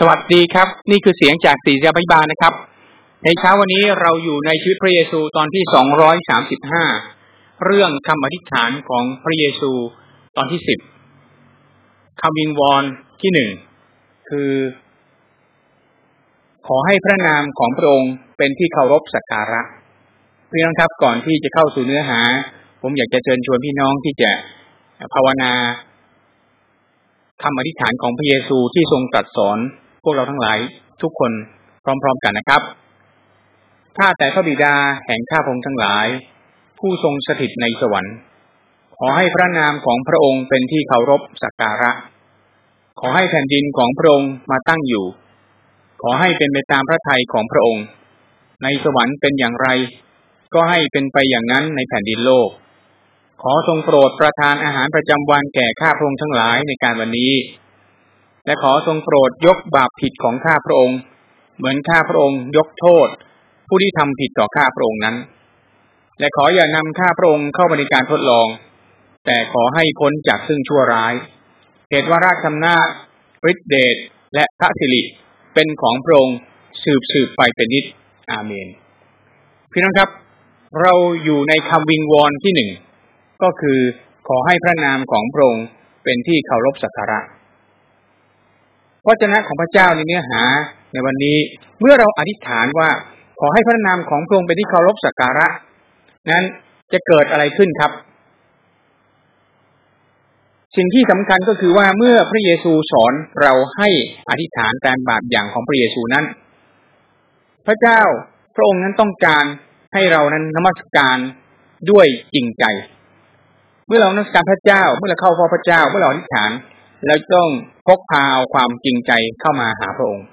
สวัสดีครับ นี่คือเสียงจากสีเสียบิบาลนะครับ ในเช้าวันนี้เราอยู่ในชีวิตพระเยซูตอนที่สองร้อยสามสิบห้าเรื่องคำอธิษฐานของพระเยซูตอนที่สิบคำวิงวอนที่หนึ่งคือ ขอให้พระนามของพระองค์เป็นที่เคารพสักการะเพี่องครับก่อนที่จะเข้าสู่เนื้อหา ผมอยากจะเชิญชวนพี่น้องที่จะภาวนาคำอธิษฐานของพระเยซูที่ทรงตรัสสอน พวกเราทั้งหลายทุกคนพร้อม ๆ กันนะครับข้าแต่พระบิดาแห่งข้าพงทั้งหลาย ผู้ทรงสถิตในสวรรค์ ขอให้พระนามของพระองค์เป็นที่เคารพสักการะ ขอให้แผ่นดินของพระองค์มาตั้งอยู่ ขอให้เป็นไปตามพระทัยของพระองค์ ในสวรรค์เป็นอย่างไร ก็ให้เป็นไปอย่างนั้นในแผ่นดินโลก ขอทรงโปรดประทานอาหารประจำวันแก่ข้าพงทั้งหลายในการวันนี้ และขอทรงโปรดยกบาปผิดของข้าพระองค์ เหมือนข้าพระองค์ ยกโทษ ผู้ที่ทำผิดต่อข้าพระองค์นั้น และขออย่านำข้าพระองค์เข้ามาในการทดลอง แต่ขอให้พ้นจากซึ่งชั่วร้ายเหตุว่าราชธรรมนาจฤทธิเดชและพระสิริเป็นของพระองค์สืบสืบไปเป็นนิจอาเมน พี่น้องครับ เราอยู่ในคำวิงวอนที่หนึ่งก็คือขอให้พระนามของพระองค์เป็นที่เคารพสักการะ วจนะของพระเจ้าในเนื้อหาในวันนี้เมื่อเราอธิษฐานว่าขอให้พระนามของพระองค์เป็นที่เคารพสักการะ นั้นจะเกิดอะไรขึ้นครับ สิ่งที่สำคัญก็คือว่าเมื่อพระเยซูสอนเราให้อธิษฐานตามแบบอย่างของพระเยซูนั้น พระเจ้าพระองค์นั้นต้องการให้เรานั้นนมัสการด้วยจริงใจ เมื่อเรานักการพระเจ้า เมื่อเราเข้าพอพระเจ้า เมื่อเราอธิษฐาน เราต้องพกพาเอาความจริงใจเข้ามาหาพระองค์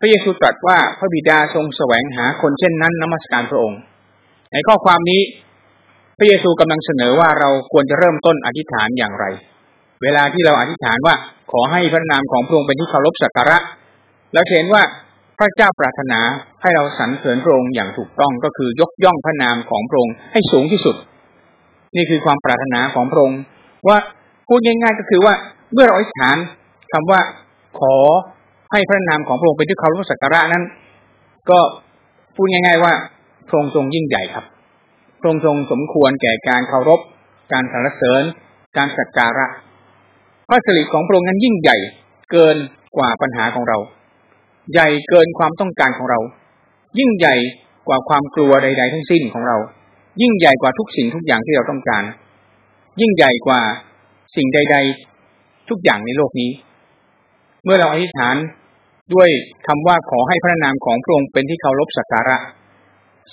พระเยซูตรัสว่าพระบิดาทรงแสวงหาคนเช่นนั้นนมัสการพระองค์ ในข้อความนี้ พระเยซูกำลังเสนอว่าเราควรจะเริ่มต้นอธิษฐานอย่างไร เวลาที่เราอธิษฐานว่าขอให้พระนามของพระองค์เป็นที่เคารพสักการะเราเห็นว่าพระเจ้าปรารถนาให้เราสรรเสริญพระองค์อย่างถูกต้องก็คือยกย่องพระนามของพระองค์ให้สูงที่สุด นี่คือความปรารถนาของพระองค์ว่าพูดง่าย ๆ ก็คือว่า เมื่อเราอธิษฐานคำว่าขอให้พระนามของพระองค์เป็นที่เคารพสักการะนั้น ก็พูดง่าย ๆ ว่าพระองค์ทรงยิ่งใหญ่ครับพระองค์ทรงสมควรแก่การเคารพ การสรรเสริญ การสักการะ พระสิริของพระองค์นั้นยิ่งใหญ่เกินกว่าปัญหาของเรา ใหญ่เกินความต้องการของเรา ยิ่งใหญ่กว่าความกลัวใด ๆ ทั้งสิ้นของเรา ยิ่งใหญ่กว่าทุกสิ่งทุกอย่างที่เราต้องการ ยิ่งใหญ่กว่าสิ่งใด ๆ ทุกอย่างในโลกนี้ เมื่อเราอธิษฐานด้วยคำว่าขอให้พระนามของพระองค์เป็นที่เคารพสักการะ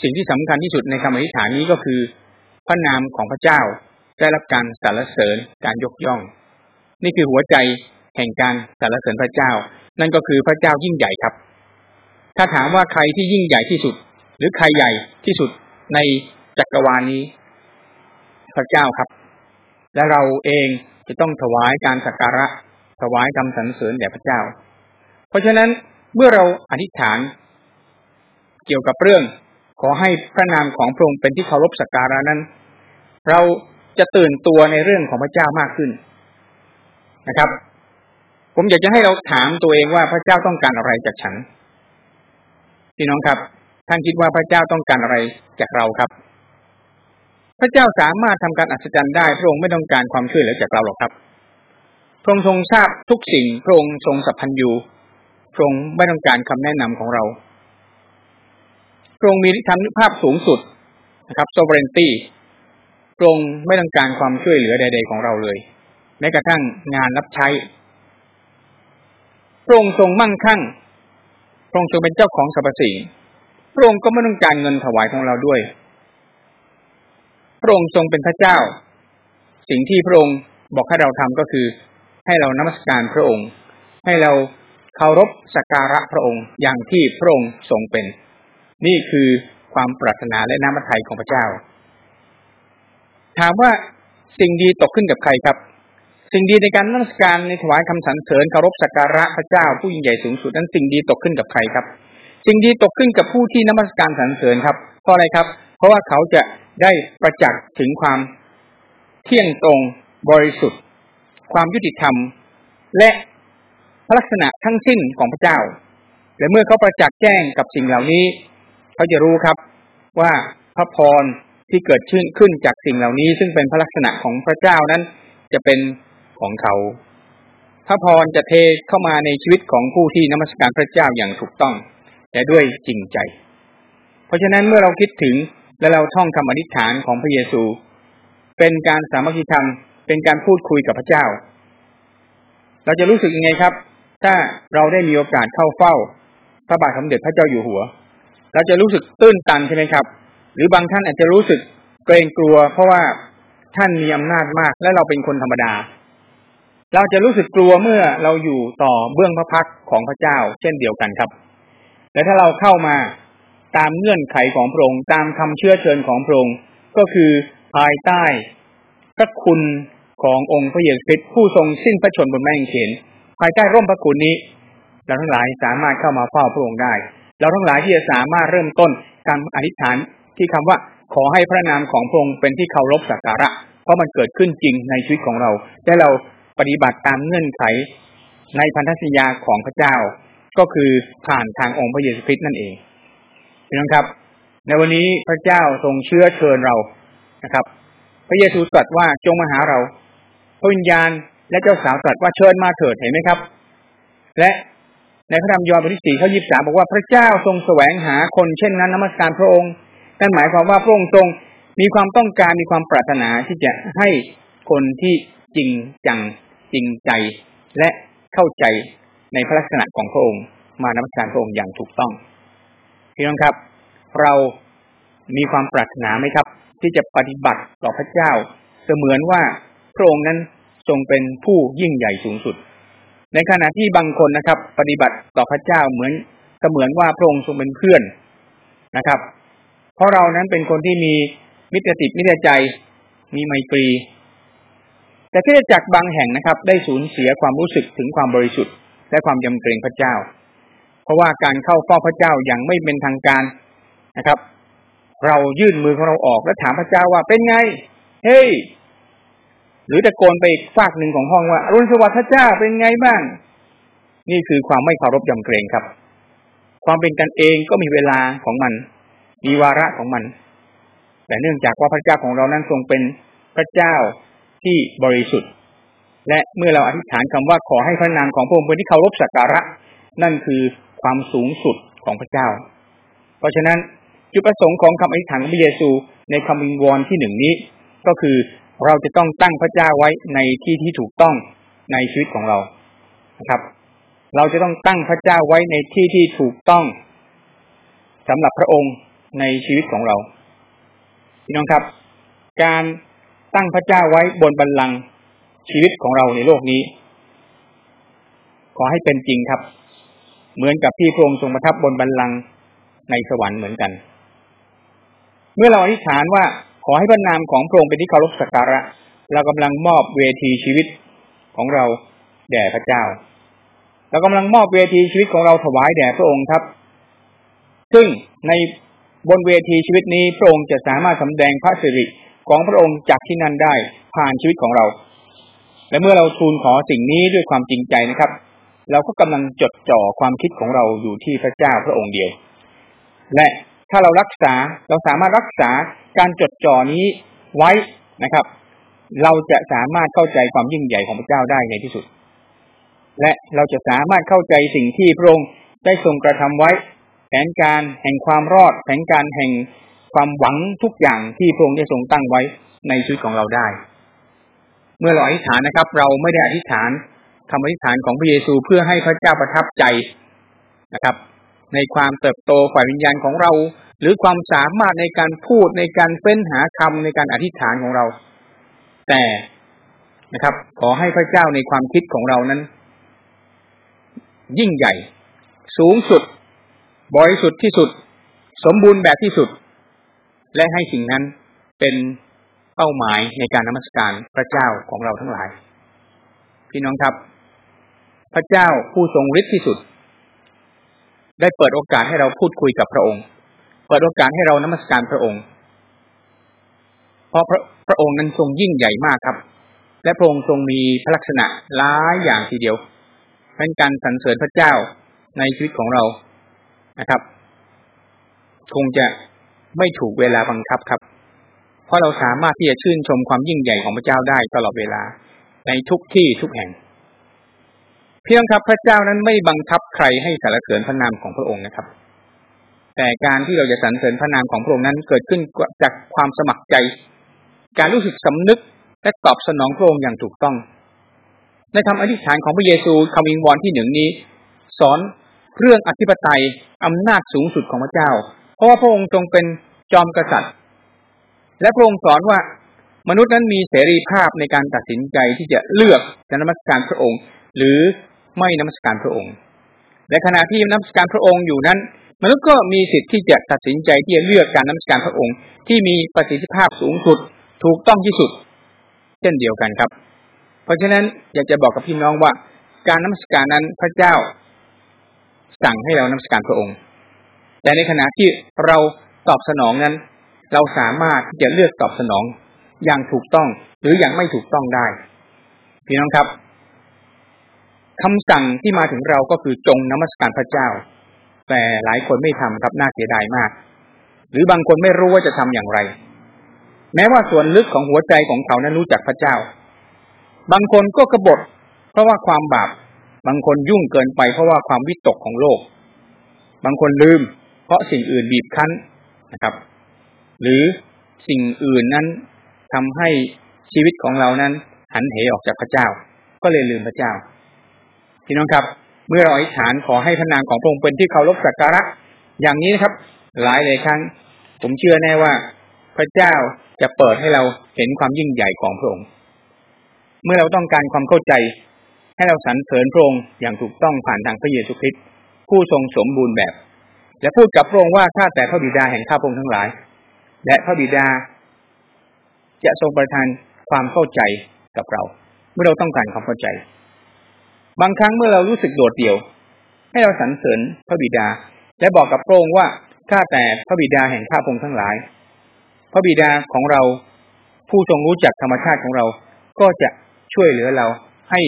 สิ่งที่สำคัญที่สุดในคำอธิษฐานนี้ก็คือ พระนามของพระเจ้าได้รับการสรรเสริญการยกย่อง นี่คือหัวใจแห่งการสรรเสริญพระเจ้า นั่นก็คือพระเจ้ายิ่งใหญ่ครับ ถ้าถามว่าใครที่ยิ่งใหญ่ที่สุด หรือใครใหญ่ที่สุดในจักรวาลนี้ พระเจ้าครับ และเราเอง จะต้องถวายการสักการะ ถวายคำสรรเสริญแด่พระเจ้า เพราะฉะนั้นเมื่อเราอธิษฐาน เกี่ยวกับเรื่อง ขอให้พระนามของพระองค์เป็นที่เคารพสักการะนั้น เราจะตื่นตัวในเรื่องของพระเจ้ามากขึ้นนะครับ ผมอยากจะให้เราถามตัวเองว่าพระเจ้าต้องการอะไรจากฉันพี่น้องครับท่านคิดว่าพระเจ้าต้องการอะไรจากเราครับ พระเจ้าสามารถทำการอัศจรรย์ได้พระองค์ไม่ต้องการความช่วยเหลือจากเราหรอกครับ พระองค์ทรงทราบทุกสิ่งพระองค์ทรงสัพพัญญูพระองค์ไม่ต้องการคำแนะนำของเราพระองค์มีธรรมภาพสูงสุดนะครับ sovereignty พระองค์ไม่ต้องการความช่วยเหลือใด ๆของเราเลย แม้กระทั่งงานรับใช้พระองค์ทรงมั่งคั่งพระองค์ทรงเป็นเจ้าของสรรพสิ่งพระองค์ก็ไม่ต้องการเงินถวายของเราด้วย ระองค์ทรงเป็นพระเจ้า สิ่งที่พระองค์บอกให้เราทำก็คือ ให้เรานมัสการพระองค์ ให้เราเคารพสักการะพระองค์อย่างที่พระองค์ทรงเป็น นี่คือความปรารถนาและน้ำพระทัยของพระเจ้า ถามว่าสิ่งดีตกขึ้นกับใครครับ สิ่งดีในการนมัสการในถวายคำสรรเสริญเคารพสักการะพระเจ้าผู้ยิ่งใหญ่สูงสุดนั้นสิ่งดีตกขึ้นกับใครครับ สิ่งดีตกขึ้นกับผู้ที่นมัสการสรรเสริญครับเพราะอะไรครับ เพราะว่าเขาจะ ได้ประจักษ์ถึงความเที่ยงตรงบริสุทธิ์ ความยุติธรรม และลักษณะทั้งสิ้นของพระเจ้า และเมื่อเขาประจักษ์แจ้งกับสิ่งเหล่านี้ เขาจะรู้ครับว่าพระพรที่เกิดขึ้นขึ้นจากสิ่งเหล่านี้ ซึ่งเป็นพระลักษณะของพระเจ้านั้น จะเป็นของเขา พระพรจะเทเข้ามาในชีวิตของผู้ที่นมัสการพระเจ้าอย่างถูกต้อง และด้วยจริงใจ เพราะฉะนั้นเมื่อเราคิดถึง และเราท่องคำอธิษฐานของพระเยซู เป็นการสามัคคีธรรม เป็นการพูดคุยกับพระเจ้า เราจะรู้สึกยังไงครับ ถ้าเราได้มีโอกาสเข้าเฝ้า พระบาทสมเด็จพระเจ้าอยู่หัว เราจะรู้สึกตื้นตันใช่ไหมครับ หรือบางท่านอาจจะรู้สึกเกรงกลัว เพราะว่าท่านมีอำนาจมาก และเราเป็นคนธรรมดา เราจะรู้สึกกลัวเมื่อเราอยู่ต่อเบื้องพระพักของพระเจ้า เช่นเดียวกันครับ และถ้าเราเข้ามา ตามเงื่อนไขของพระองค์ตามคำเชื่อเชิญของพระองค์ก็คือภายใต้พระคุณขององค์พระเยซูคริสต์ผู้ทรงสิ้นพระชนบนไม้กางเขนภายใต้ร่มพระคุณนี้ เราทั้งหลายสามารถเข้ามาเฝ้าพระองค์ได้ เราทั้งหลายที่จะสามารถเริ่มต้นการอธิษฐานที่คำว่าขอให้พระนามของพระองค์เป็นที่เคารพสักการะ เพราะมันเกิดขึ้นจริงในชีวิตของเราและเราปฏิบัติตามเงื่อนไข ในพันธสัญญาของพระเจ้า ก็คือผ่านทางองค์พระเยซูคริสต์นั่นเอง น้องครับ ในวันนี้พระเจ้าทรงเชื้อเชิญเรานะครับ พระเยซูตรัสว่าจงมาหาเราพระวิญญาณและเจ้าสาวตรัสว่าเชิญมาเถิดเห็นไหมครับ และในพระธรรมยอห์นบทที่สี่ข้อยี่สิบสาบอกว่าพระเจ้าทรงแสวงหาคนเช่นนั้นนมัสการพระองค์นั่นหมายความว่าพระองค์ทรงมีความต้องการมีความปรารถนาที่จะให้คนที่จริงจังจริงใจ และเข้าใจในพระลักษณะของพระองค์ มานมัสการพระองค์อย่างถูกต้อง พี่น้องครับ เรามีความปรารถนาไหมครับ ที่จะปฏิบัติต่อพระเจ้า เสมือนว่าพระองค์นั้นทรงเป็นผู้ยิ่งใหญ่สูงสุด ในขณะที่บางคนนะครับ ปฏิบัติต่อพระเจ้าเหมือน เสมือนว่าพระองค์ทรงเป็นเพื่อนนะครับ เพราะเรานั้นเป็นคนที่มีมิตรติดมิตรใจ มีไมตรี แต่ที่จักบางแห่งนะครับ ได้สูญเสียความรู้สึกถึงความบริสุทธิ์และความยำเกรงพระเจ้า เพราะว่าการเข้าเฝ้าพระเจ้าอย่างไม่เป็นทางการนะครับ เรายื่นมือของเราออกและถามพระเจ้าว่าเป็นไง เฮ้ย หรือตะโกนไปอีกฝากหนึ่งของห้องว่ารุณสวัสดิ์พระเจ้าเป็นไงบ้าง นี่คือความไม่เคารพยำเกรงครับ ความเป็นกันเองก็มีเวลาของมัน มีวาระของมัน แต่เนื่องจากว่าพระเจ้าของเรานั้นทรงเป็นพระเจ้าที่บริสุทธิ์ และเมื่อเราอธิษฐานคำว่าขอให้พระนามของพระองค์เป็นที่เคารพสักการะ นั่นคือ ความสูงสุดของพระเจ้า เพราะฉะนั้นจุดประสงค์ของคำอธิษฐานของพระเยซูในคำวิงวอนที่หนึ่งนี้ ก็คือเราจะต้องตั้งพระเจ้าไว้ในที่ที่ถูกต้องในชีวิตของเรานะครับ เราจะต้องตั้งพระเจ้าไว้ในที่ที่ถูกต้องสำหรับพระองค์ในชีวิตของเราพี่น้องครับ การตั้งพระเจ้าไว้บนบัลลังก์ชีวิตของเราในโลกนี้ ขอให้เป็นจริงครับ เหมือนกับที่พระองค์ทรงประทับบนบัลลังก์ในสวรรค์เหมือนกัน เมื่อเราอธิษฐานว่าขอให้พระนามของพระองค์เป็นที่เคารพสักการะ เรากำลังมอบเวทีชีวิตของเราแด่พระเจ้า เรากำลังมอบเวทีชีวิตของเราถวายแด่พระองค์ครับ ซึ่งในบนเวทีชีวิตนี้พระองค์จะสามารถสำแดงพระสิริของพระองค์จากที่นั่นได้ผ่านชีวิตของเรา และเมื่อเราทูลขอสิ่งนี้ด้วยความจริงใจนะครับ เราก็กำลังจดจ่อความคิดของเราอยู่ที่พระเจ้าพระองค์เดียว และถ้าเรารักษาเราสามารถรักษาการจดจ่อนี้ไว้นะครับ เราจะสามารถเข้าใจความยิ่งใหญ่ของพระเจ้าได้ในที่สุด และเราจะสามารถเข้าใจสิ่งที่พระองค์ได้ทรงกระทำไว้ แผนการแห่งความรอด แผนการแห่งความหวังทุกอย่างที่พระองค์ได้ทรงตั้งไว้ในชีวิตของเราได้ เมื่อเราอธิษฐานนะครับ เราไม่ได้อธิษฐาน คำอธิษฐานของพระเยซูเพื่อให้พระเจ้าประทับใจนะครับ ในความเติบโตฝ่ายวิญญาณของเรา หรือความสามารถในการพูดในการเฟ้นหาคำในการอธิษฐานของเรา แต่นะครับ ขอให้พระเจ้าในความคิดของเรานั้น ยิ่งใหญ่ สูงสุด บริสุทธิ์ที่สุด สมบูรณ์แบบที่สุด และให้สิ่งนั้นเป็นเป้าหมายในการนมัสการพระเจ้าของเราทั้งหลาย พี่น้องครับ พระเจ้าผู้ทรงฤทธิ์ที่สุด ได้เปิดโอกาสให้เราพูดคุยกับพระองค์ เปิดโอกาสให้เรานมัสการพระองค์ เพราะพระพระองค์นั้นทรงยิ่งใหญ่มากครับ และพระองค์ทรงมีพระลักษณะหลายอย่างทีเดียวเป็นการสรรเสริญพระเจ้าในชีวิตของเรานะครับ คงจะไม่ถูกเวลาบังคับครับ เพราะเราสามารถที่จะชื่นชมความยิ่งใหญ่ของพระเจ้าได้ตลอดเวลาในทุกที่ทุกแห่ง เพียงครับพระเจ้านั้นไม่บังคับใครให้สรรเสริญพระนามของพระองค์นะครับ แต่การที่เราจะสรรเสริญพระนามของพระองค์นั้นเกิดขึ้นจากความสมัครใจ การรู้สึกสำนึกและตอบสนองพระองค์อย่างถูกต้อง ในคำอธิษฐานของพระเยซูคำวิงวอนที่หนึ่งนี้ สอนเรื่องอธิปไตยอำนาจสูงสุดของพระเจ้า เพราะว่าพระองค์ทรงเป็นจอมกษัตริย์ และพระองค์สอนว่ามนุษย์นั้นมีเสรีภาพในการตัดสินใจที่จะเลือกจะนมัสการพระองค์ หรือ ไม่นมัสการพระองค์และขณะที่นมัสการพระองค์อยู่นั้น มนุษย์ก็มีสิทธิ์ที่จะตัดสินใจที่จะเลือกการนมัสการพระองค์ ที่มีประสิทธิภาพสูงสุดถูกต้องที่สุด เช่นเดียวกันครับ เพราะฉะนั้นอยากจะบอกกับพี่น้องว่า การนมัสการนั้นพระเจ้า สั่งให้เรานมัสการพระองค์ แต่ในขณะที่เราตอบสนองนั้น เราสามารถที่จะเลือกตอบสนองอย่างถูกต้องหรืออย่างไม่ถูกต้องได้ พี่น้องครับ คำสั่งที่มาถึงเราก็คือจงนมัสการพระเจ้า แต่หลายคนไม่ทำครับน่าเสียดายมาก หรือบางคนไม่รู้ว่าจะทำอย่างไร แม้ว่าส่วนลึกของหัวใจของเขานั้นรู้จักพระเจ้า บางคนก็กบฏเพราะว่าความบาป บางคนยุ่งเกินไปเพราะว่าความวิตกของโลก บางคนลืม เพราะสิ่งอื่นบีบคั้นนะครับ หรือสิ่งอื่นนั้นทำให้ชีวิตของเรานั้นหันเหออกจากพระเจ้า ก็เลยลืมพระเจ้า พี่น้องครับ เมื่อเราอธิษฐานขอให้พระนามของพระองค์เป็นที่เคารพสักการะอย่างนี้นะครับ หลายหลายครั้ง ผมเชื่อแน่ว่า พระเจ้าจะเปิดให้เราเห็นความยิ่งใหญ่ของพระองค์ เมื่อเราต้องการความเข้าใจ ให้เราสรรเสริญพระองค์อย่างถูกต้องผ่านทางพระเยซูคริสต์ผู้ทรงสมบูรณ์แบบ และพูดกับพระองค์ว่าข้าแต่พระบิดาแห่งข้าพระองค์ทั้งหลาย และพระบิดา จะทรงประทานความเข้าใจกับเรา เมื่อเราต้องการความเข้าใจ บางครั้งเมื่อเรารู้สึกโดดเดี่ยว ให้เราสรรเสริญพระบิดา และบอกกับพระองค์ว่าข้าแต่พระบิดาแห่งข้าพงทั้งหลาย พระบิดาของเราผู้ทรงรู้จักธรรมชาติของเรา ก็จะช่วยเหลือเราให้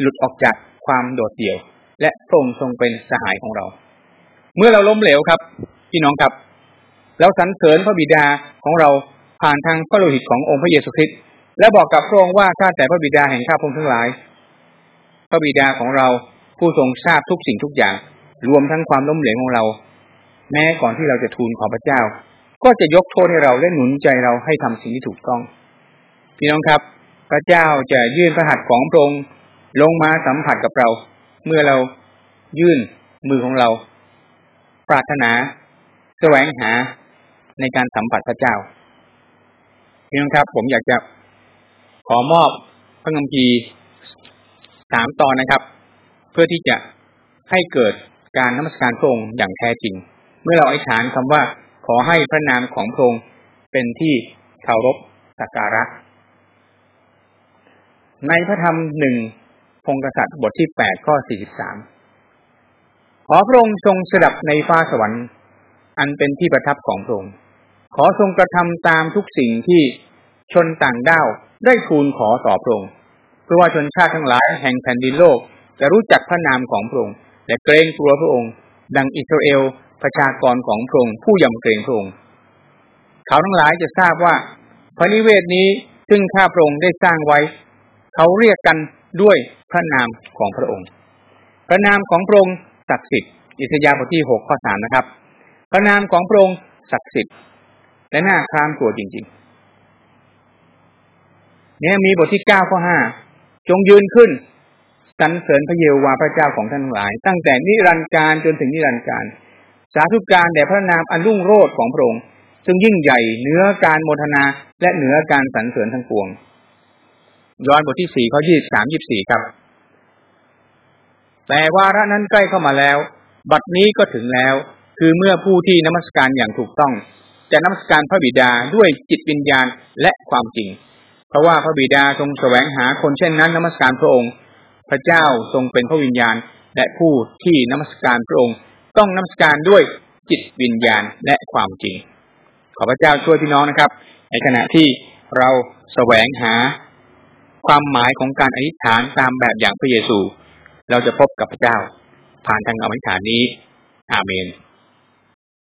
หลุดออกจากความโดดเดี่ยว และทรงทรงเป็นสหายของเรา เมื่อเราล้มเหลวครับพี่น้องครับเราสรรเสริญพระบิดาของเราผ่านทางพระโลหิตขององค์พระเยซูคริสต์และบอกกับพระองค์ว่าข้าแต่พระบิดาแห่งข้าพงทั้งหลาย พระบิดาของเราผู้ทรงทราบทุกสิ่งทุกอย่าง รวมทั้งความล้มเหลวของเรา แม้ก่อนที่เราจะทูลขอพระเจ้า ก็จะยกโทษให้เราและหนุนใจเราให้ทำสิ่งที่ถูกต้องพี่น้องครับ พระเจ้าจะยื่นพระหัตถ์ของพระองค์ลงมาสัมผัสกับเรา เมื่อเรายื่นมือของเรา ปรารถนาแสวงหาในการสัมผัสพระเจ้าพี่น้องครับ ผมอยากจะขอมอบพระคัมภีร์ สามตอนนะครับ เพื่อที่จะให้เกิดการนมัสการพระองค์อย่างแท้จริง เมื่อเราอธิษฐานคำว่าขอให้พระนามของพระองค์เป็นที่เคารพสักการะ ในพระธรรมหนึ่งพงกษัตริย์บทที่แปดข้อสี่สิบสามขอพระองค์ทรงสดับในฟ้าสวรรค์ อันเป็นที่ประทับของพระองค์ขอทรงกระทำตามทุกสิ่งที่ชนต่างด้าวได้ทูลขอต่อพระองค์ พื่อว่าชนชาติทั้งหลายแห่งแผ่นดินโลก จะรู้จักพระนามของพระองค์และเกรงกลัวพระองค์ ดังอิสราเอลประชากรของพระองค์ผู้ยำเกรงพระองค์เขาทั้งหลายจะทราบว่า พระนิเวศนี้ซึ่งข้าพระองค์ได้สร้างไว้ เขาเรียกกันด้วยพระนามของพระองค์ พระนามของพระองค์ศักดิ์สิทธิ์อิสยาห์บทที่หกข้อสามนะครับ พระนามของพระองค์ศักดิ์สิทธิ์และน่าคลามตัวจริงๆเนี่ยมีบทที่เก้าข้อห้า จงยืนขึ้นสรรเสริญพระเยโววาพระเจ้าของท่านทั้งหลาย ตั้งแต่นิรันดร์การจนถึงนิรันดร์การ สาธุการแด่พระนามอันรุ่งโรจน์ของพระองค์ซึ่งยิ่งใหญ่เหนือการโมทนาและเหนือการสรรเสริญทั้งปวง ย้อนบทที่สี่ข้อยี่สามยี่สี่ครับ แต่วาระนั้นใกล้เข้ามาแล้ว บัดนี้ก็ถึงแล้ว คือเมื่อผู้ที่นมัสการอย่างถูกต้อง จะนมัสการพระบิดาด้วยจิตวิญญาณและความจริง เพราะว่าพระบิดาทรงแสวงหาคนเช่นนั้นนมัสการพระองค์ พระเจ้าทรงเป็นพระวิญญาณ และผู้ที่นมัสการพระองค์ ต้องนมัสการด้วยจิตวิญญาณและความจริง ขอพระเจ้าช่วยพี่น้องนะครับ ในขณะที่เราแสวงหาความหมายของการอธิษฐานตามแบบอย่างพระเยซู เราจะพบกับพระเจ้า ผ่านทางอธิษฐานนี้ อาเมน